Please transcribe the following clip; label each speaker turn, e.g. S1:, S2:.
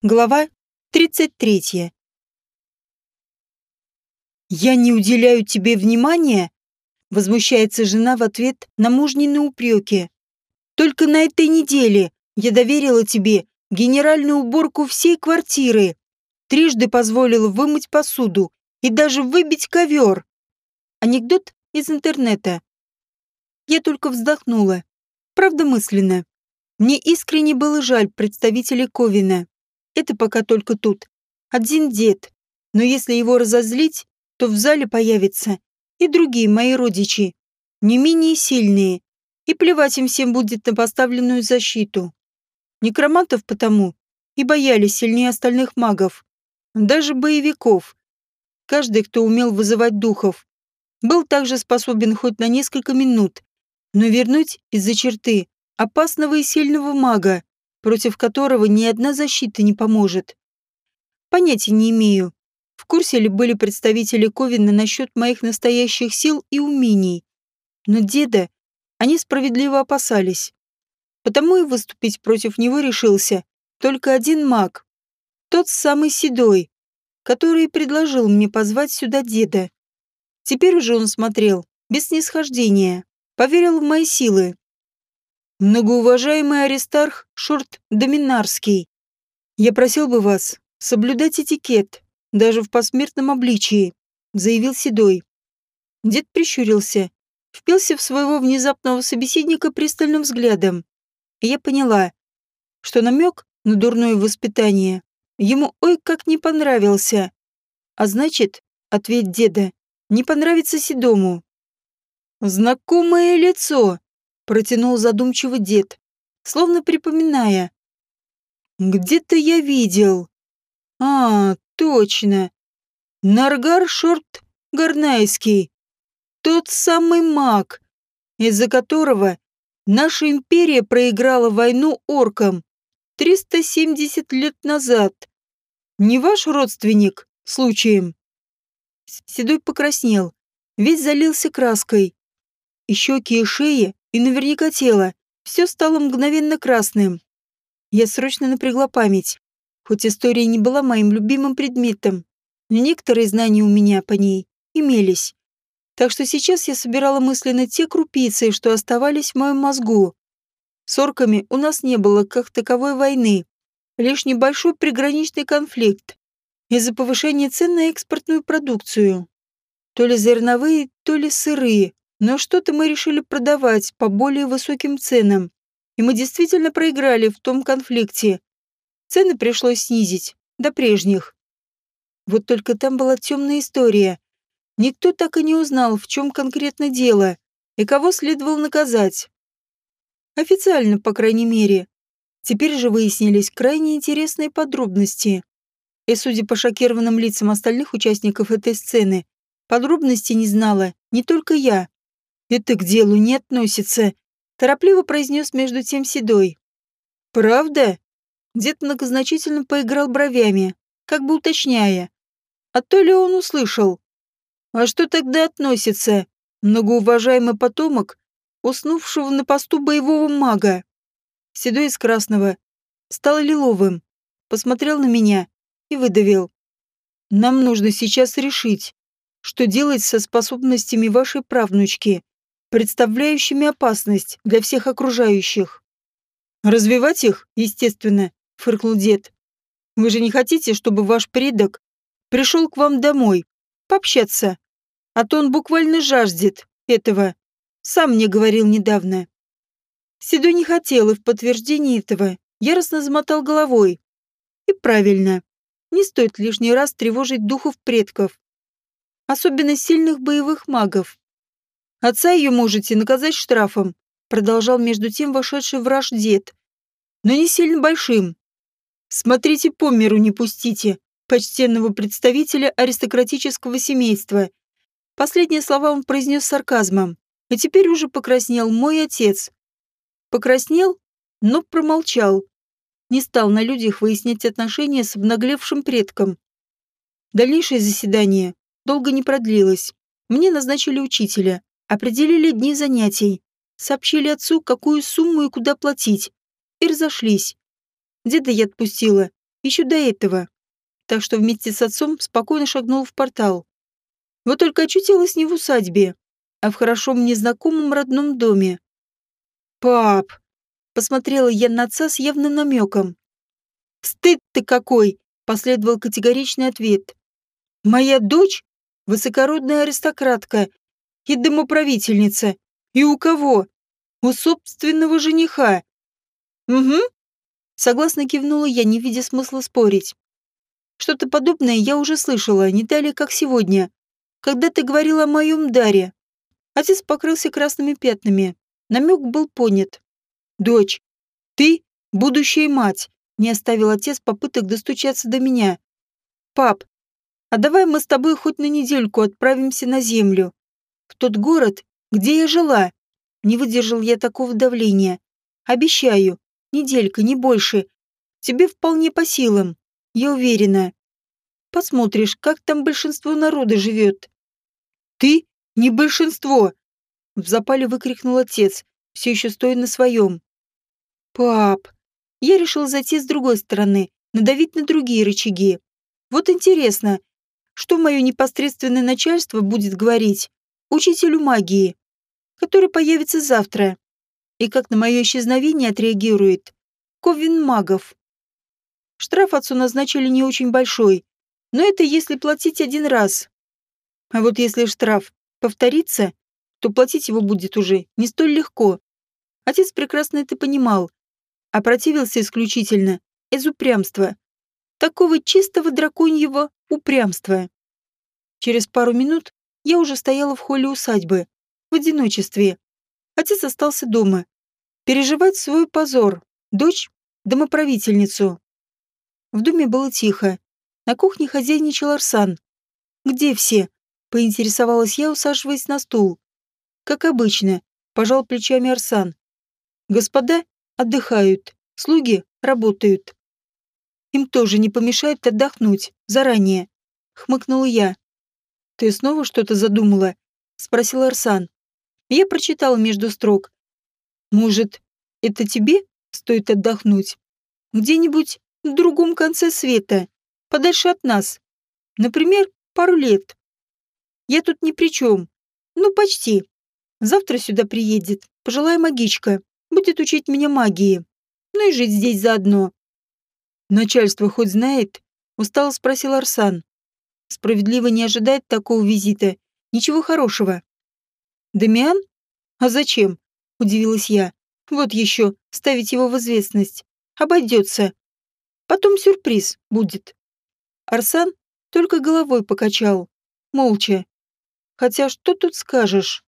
S1: Глава 33. «Я не уделяю тебе внимания?» Возмущается жена в ответ на мужнины упреки. «Только на этой неделе я доверила тебе генеральную уборку всей квартиры. Трижды позволила вымыть посуду и даже выбить ковер». Анекдот из интернета. Я только вздохнула. Правда мысленно. Мне искренне было жаль представителей Ковина. Это пока только тут. Один дед. Но если его разозлить, то в зале появятся и другие мои родичи, не менее сильные, и плевать им всем будет на поставленную защиту. Некромантов потому и боялись сильнее остальных магов, даже боевиков. Каждый, кто умел вызывать духов, был также способен хоть на несколько минут, но вернуть из-за черты опасного и сильного мага против которого ни одна защита не поможет. Понятия не имею, в курсе ли были представители Ковина насчет моих настоящих сил и умений. Но деда они справедливо опасались. Потому и выступить против него решился только один маг. Тот самый Седой, который предложил мне позвать сюда деда. Теперь уже он смотрел, без снисхождения, поверил в мои силы Многоуважаемый Аристарх Шорт Доминарский, я просил бы вас соблюдать этикет, даже в посмертном обличии, заявил Седой. Дед прищурился, впился в своего внезапного собеседника пристальным взглядом. И я поняла, что намек на дурное воспитание ему ой как не понравился. А значит, ответ деда, не понравится Седому. Знакомое лицо, протянул задумчиво дед, словно припоминая. «Где-то я видел. А, точно. Наргар Шорт Гарнайский. Тот самый маг, из-за которого наша империя проиграла войну оркам 370 лет назад. Не ваш родственник, случаем?» Седой покраснел, весь залился краской. И щеки и шеи и наверняка тело. Все стало мгновенно красным. Я срочно напрягла память. Хоть история не была моим любимым предметом, но некоторые знания у меня по ней имелись. Так что сейчас я собирала мысленно те крупицы, что оставались в моем мозгу. С орками у нас не было как таковой войны, лишь небольшой приграничный конфликт из-за повышения цен на экспортную продукцию. То ли зерновые, то ли сырые, но что-то мы решили продавать по более высоким ценам, и мы действительно проиграли в том конфликте. Цены пришлось снизить, до прежних. Вот только там была темная история. Никто так и не узнал, в чем конкретно дело и кого следовало наказать. Официально, по крайней мере. Теперь же выяснились крайне интересные подробности. И, судя по шокированным лицам остальных участников этой сцены, подробностей не знала не только я. Это к делу не относится, торопливо произнес между тем Седой. Правда? Дед многозначительно поиграл бровями, как бы уточняя. А то ли он услышал? А что тогда относится, многоуважаемый потомок, уснувшего на посту боевого мага? Седой из красного стал лиловым, посмотрел на меня и выдавил. Нам нужно сейчас решить, что делать со способностями вашей правнучки представляющими опасность для всех окружающих. «Развивать их, естественно», — фыркнул дед. «Вы же не хотите, чтобы ваш предок пришел к вам домой, пообщаться? А то он буквально жаждет этого. Сам мне говорил недавно». Седой не хотел, и в подтверждении этого яростно замотал головой. И правильно. Не стоит лишний раз тревожить духов предков. Особенно сильных боевых магов. Отца ее можете наказать штрафом, продолжал между тем вошедший враж дед. Но не сильно большим. Смотрите по миру не пустите, почтенного представителя аристократического семейства. Последние слова он произнес сарказмом. И теперь уже покраснел мой отец. Покраснел, но промолчал. Не стал на людях выяснять отношения с обнаглевшим предком. Дальнейшее заседание долго не продлилось. Мне назначили учителя. Определили дни занятий, сообщили отцу, какую сумму и куда платить, и разошлись. Деда я отпустила, еще до этого. Так что вместе с отцом спокойно шагнул в портал. Вот только очутилась не в усадьбе, а в хорошо мне знакомом родном доме. «Пап!» — посмотрела я на отца с явным намеком. «Стыд ты какой!» — последовал категоричный ответ. «Моя дочь — высокородная аристократка и домоправительница. И у кого? У собственного жениха. Угу. Согласно кивнула я, не видя смысла спорить. Что-то подобное я уже слышала, не далее, как сегодня, когда ты говорила о моем даре. Отец покрылся красными пятнами. Намек был понят. Дочь, ты — будущая мать, не оставил отец попыток достучаться до меня. Пап, а давай мы с тобой хоть на недельку отправимся на землю. В тот город, где я жила. Не выдержал я такого давления. Обещаю, неделька, не больше. Тебе вполне по силам, я уверена. Посмотришь, как там большинство народа живет. Ты не большинство! В запале выкрикнул отец, все еще стоя на своем. Пап, я решил зайти с другой стороны, надавить на другие рычаги. Вот интересно, что мое непосредственное начальство будет говорить учителю магии, который появится завтра, и как на мое исчезновение отреагирует Ковин магов. Штраф отцу назначили не очень большой, но это если платить один раз. А вот если штраф повторится, то платить его будет уже не столь легко. Отец прекрасно это понимал, а противился исключительно из упрямства. Такого чистого драконьего упрямства. Через пару минут я уже стояла в холле усадьбы, в одиночестве. Отец остался дома. Переживать свой позор. Дочь — домоправительницу. В доме было тихо. На кухне хозяйничал Арсан. «Где все?» — поинтересовалась я, усаживаясь на стул. «Как обычно», — пожал плечами Арсан. «Господа отдыхают, слуги работают. Им тоже не помешает отдохнуть, заранее», — хмыкнула я. «Ты снова что-то задумала?» — спросил Арсан. Я прочитала между строк. «Может, это тебе стоит отдохнуть? Где-нибудь в другом конце света?» подальше от нас. Например, пару лет. Я тут ни при чем. Ну, почти. Завтра сюда приедет пожилая магичка. Будет учить меня магии. Ну и жить здесь заодно. Начальство хоть знает? Устало спросил Арсан. Справедливо не ожидает такого визита. Ничего хорошего. Дамиан? А зачем? Удивилась я. Вот еще, ставить его в известность. Обойдется. Потом сюрприз будет. Арсан только головой покачал, молча. Хотя что тут скажешь?